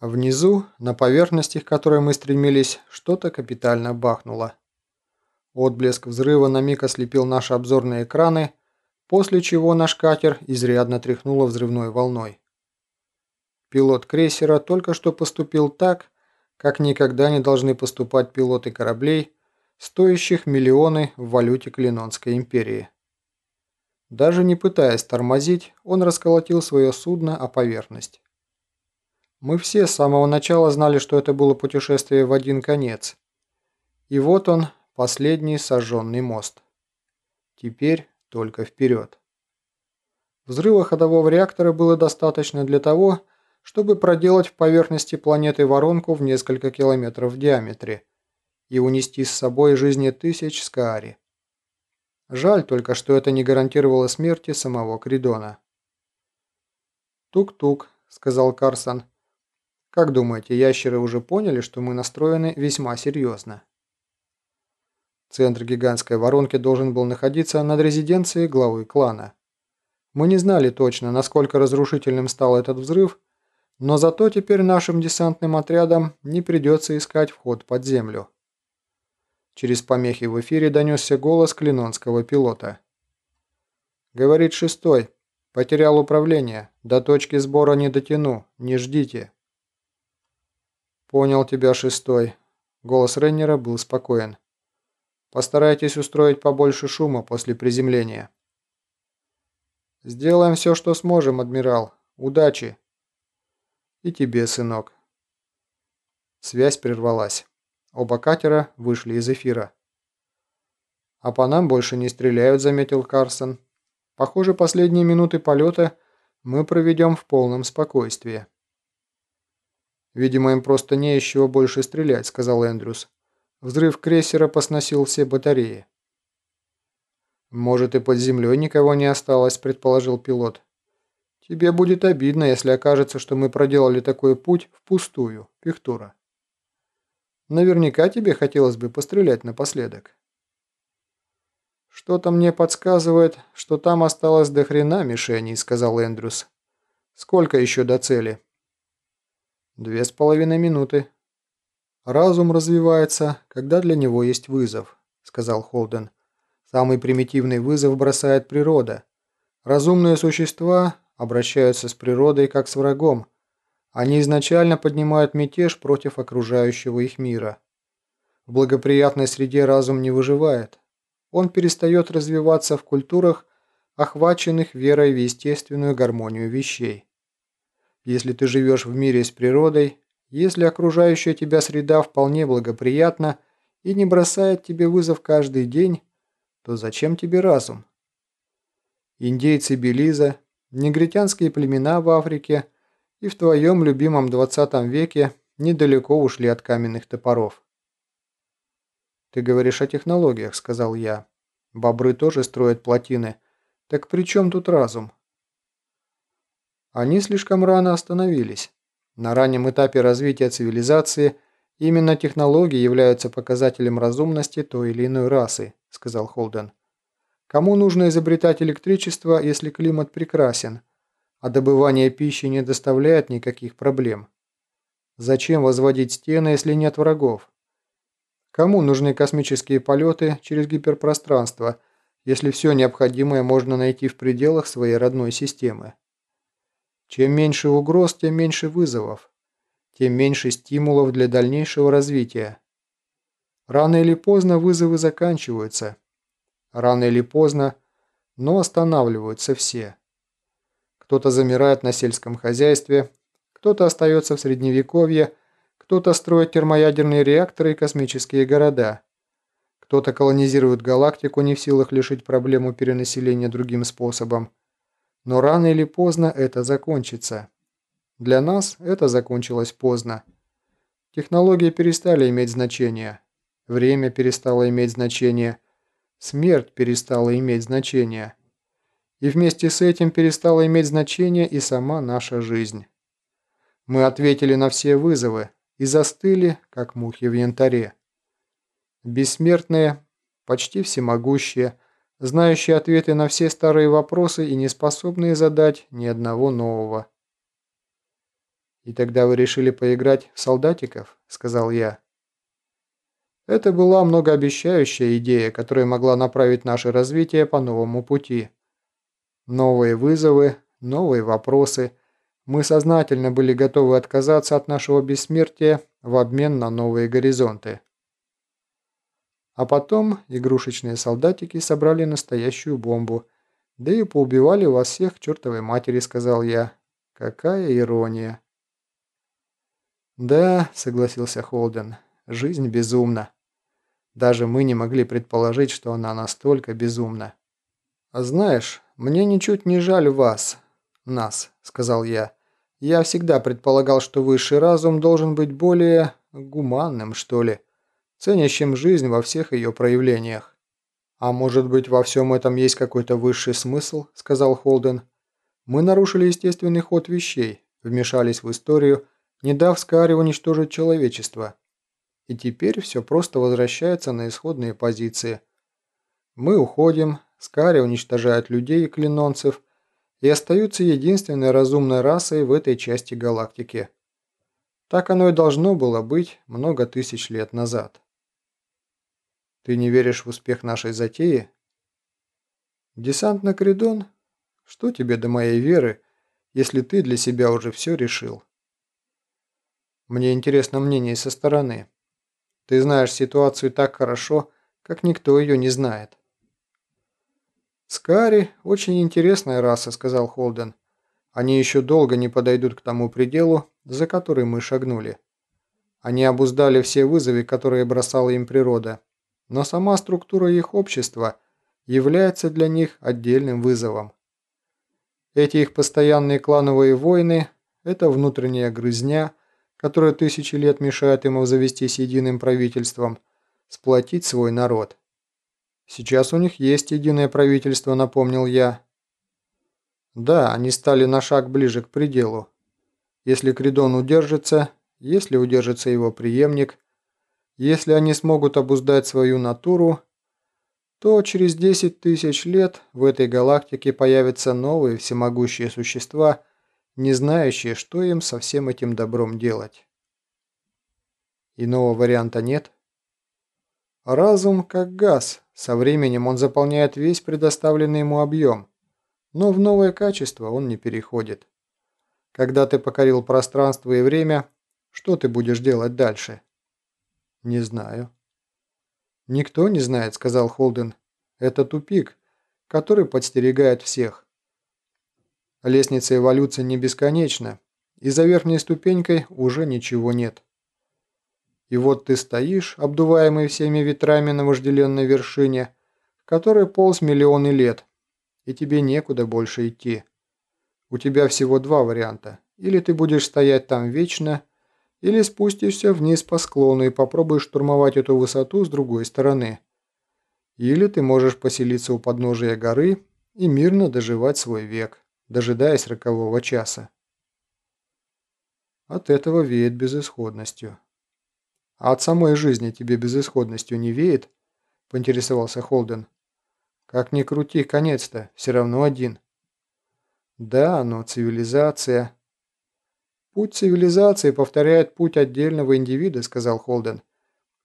Внизу, на поверхности, к которой мы стремились, что-то капитально бахнуло. Отблеск взрыва на миг ослепил наши обзорные экраны, после чего наш катер изрядно тряхнуло взрывной волной. Пилот крейсера только что поступил так, как никогда не должны поступать пилоты кораблей, стоящих миллионы в валюте Клинонской империи. Даже не пытаясь тормозить, он расколотил свое судно о поверхность. Мы все с самого начала знали, что это было путешествие в один конец. И вот он, последний сожженный мост. Теперь только вперед. Взрыва ходового реактора было достаточно для того, чтобы проделать в поверхности планеты воронку в несколько километров в диаметре и унести с собой жизни тысяч скаари. Жаль только, что это не гарантировало смерти самого Кридона. «Тук-тук», — сказал Карсон, — как думаете, ящеры уже поняли, что мы настроены весьма серьезно? Центр гигантской воронки должен был находиться над резиденцией главы клана. Мы не знали точно, насколько разрушительным стал этот взрыв, но зато теперь нашим десантным отрядам не придется искать вход под землю. Через помехи в эфире донесся голос клинонского пилота. «Говорит шестой. Потерял управление. До точки сбора не дотяну. Не ждите». «Понял тебя, шестой». Голос Рейнера был спокоен. «Постарайтесь устроить побольше шума после приземления». «Сделаем все, что сможем, адмирал. Удачи!» «И тебе, сынок». Связь прервалась. Оба катера вышли из эфира. «А по нам больше не стреляют», — заметил Карсон. «Похоже, последние минуты полета мы проведем в полном спокойствии». «Видимо, им просто не из чего больше стрелять», — сказал Эндрюс. «Взрыв крейсера посносил все батареи». «Может, и под землей никого не осталось», — предположил пилот. «Тебе будет обидно, если окажется, что мы проделали такой путь впустую, Пихтура. Наверняка тебе хотелось бы пострелять напоследок». «Что-то мне подсказывает, что там осталось до хрена мишеней», — сказал Эндрюс. «Сколько еще до цели?» Две с половиной минуты. Разум развивается, когда для него есть вызов, сказал Холден. Самый примитивный вызов бросает природа. Разумные существа обращаются с природой как с врагом. Они изначально поднимают мятеж против окружающего их мира. В благоприятной среде разум не выживает. Он перестает развиваться в культурах, охваченных верой в естественную гармонию вещей. Если ты живешь в мире с природой, если окружающая тебя среда вполне благоприятна и не бросает тебе вызов каждый день, то зачем тебе разум? Индейцы Белиза, негритянские племена в Африке и в твоем любимом 20 веке недалеко ушли от каменных топоров. «Ты говоришь о технологиях», — сказал я. «Бобры тоже строят плотины. Так при чем тут разум?» Они слишком рано остановились. На раннем этапе развития цивилизации именно технологии являются показателем разумности той или иной расы, сказал Холден. Кому нужно изобретать электричество, если климат прекрасен, а добывание пищи не доставляет никаких проблем? Зачем возводить стены, если нет врагов? Кому нужны космические полеты через гиперпространство, если все необходимое можно найти в пределах своей родной системы? Чем меньше угроз, тем меньше вызовов, тем меньше стимулов для дальнейшего развития. Рано или поздно вызовы заканчиваются. Рано или поздно, но останавливаются все. Кто-то замирает на сельском хозяйстве, кто-то остается в средневековье, кто-то строит термоядерные реакторы и космические города. Кто-то колонизирует галактику, не в силах лишить проблему перенаселения другим способом. Но рано или поздно это закончится. Для нас это закончилось поздно. Технологии перестали иметь значение. Время перестало иметь значение. Смерть перестала иметь значение. И вместе с этим перестала иметь значение и сама наша жизнь. Мы ответили на все вызовы и застыли, как мухи в янтаре. Бессмертные, почти всемогущие, знающие ответы на все старые вопросы и не способные задать ни одного нового. «И тогда вы решили поиграть в солдатиков?» – сказал я. Это была многообещающая идея, которая могла направить наше развитие по новому пути. Новые вызовы, новые вопросы. Мы сознательно были готовы отказаться от нашего бессмертия в обмен на новые горизонты. А потом игрушечные солдатики собрали настоящую бомбу. Да и поубивали вас всех к чертовой матери, сказал я. Какая ирония. Да, согласился Холден, жизнь безумна. Даже мы не могли предположить, что она настолько безумна. А знаешь, мне ничуть не жаль вас, нас, сказал я. Я всегда предполагал, что высший разум должен быть более гуманным, что ли ценящим жизнь во всех ее проявлениях. «А может быть, во всем этом есть какой-то высший смысл?» – сказал Холден. «Мы нарушили естественный ход вещей, вмешались в историю, не дав Скаре уничтожить человечество. И теперь все просто возвращается на исходные позиции. Мы уходим, Скари уничтожает людей и клинонцев, и остаются единственной разумной расой в этой части галактики. Так оно и должно было быть много тысяч лет назад. Ты не веришь в успех нашей затеи? Десант на Кридон? Что тебе до моей веры, если ты для себя уже все решил? Мне интересно мнение со стороны. Ты знаешь ситуацию так хорошо, как никто ее не знает. «Скари – очень интересная раса», – сказал Холден. «Они еще долго не подойдут к тому пределу, за который мы шагнули. Они обуздали все вызовы, которые бросала им природа, но сама структура их общества является для них отдельным вызовом. Эти их постоянные клановые войны – это внутренняя грызня, которая тысячи лет мешает им завестись единым правительством, сплотить свой народ. Сейчас у них есть единое правительство, напомнил я. Да, они стали на шаг ближе к пределу. Если Кридон удержится, если удержится его преемник – если они смогут обуздать свою натуру, то через 10 тысяч лет в этой галактике появятся новые всемогущие существа, не знающие, что им со всем этим добром делать. Иного варианта нет. Разум как газ, со временем он заполняет весь предоставленный ему объем, но в новое качество он не переходит. Когда ты покорил пространство и время, что ты будешь делать дальше? «Не знаю». «Никто не знает», — сказал Холден. «Это тупик, который подстерегает всех. Лестница эволюции не бесконечна, и за верхней ступенькой уже ничего нет. И вот ты стоишь, обдуваемый всеми ветрами на вожделенной вершине, в которой полз миллионы лет, и тебе некуда больше идти. У тебя всего два варианта. Или ты будешь стоять там вечно, или спустишься вниз по склону и попробуешь штурмовать эту высоту с другой стороны. Или ты можешь поселиться у подножия горы и мирно доживать свой век, дожидаясь рокового часа. От этого веет безысходностью. А от самой жизни тебе безысходностью не веет? Поинтересовался Холден. Как ни крути, конец-то, все равно один. Да, но цивилизация... «Путь цивилизации повторяет путь отдельного индивида», – сказал Холден.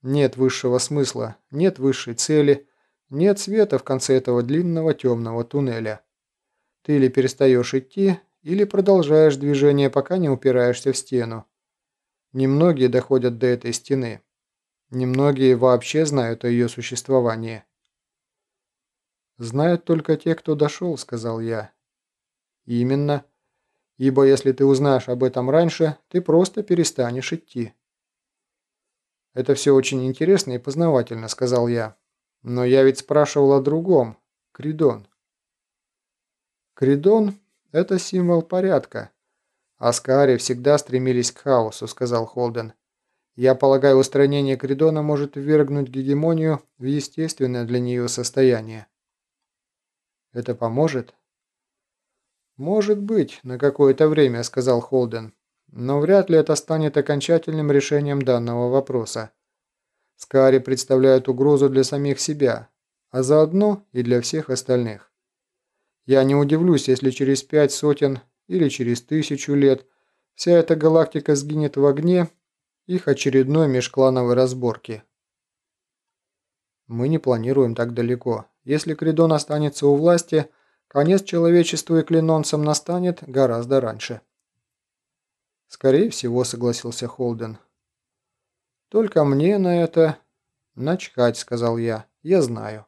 «Нет высшего смысла, нет высшей цели, нет света в конце этого длинного темного туннеля. Ты или перестаешь идти, или продолжаешь движение, пока не упираешься в стену. Немногие доходят до этой стены. Немногие вообще знают о ее существовании». «Знают только те, кто дошел», – сказал я. «Именно» ибо если ты узнаешь об этом раньше, ты просто перестанешь идти. «Это все очень интересно и познавательно», — сказал я. «Но я ведь спрашивал о другом. Кридон». «Кридон — это символ порядка. Аскари всегда стремились к хаосу», — сказал Холден. «Я полагаю, устранение Кридона может ввергнуть гегемонию в естественное для нее состояние». «Это поможет?» «Может быть, на какое-то время», – сказал Холден. «Но вряд ли это станет окончательным решением данного вопроса. Скари представляют угрозу для самих себя, а заодно и для всех остальных. Я не удивлюсь, если через пять сотен или через тысячу лет Вся эта галактика сгинет в огне их очередной межклановой разборки. Мы не планируем так далеко. Если Кридон останется у власти, конец человечеству и клинонцам настанет гораздо раньше. Скорее всего, согласился Холден. Только мне на это начхать, сказал я. Я знаю.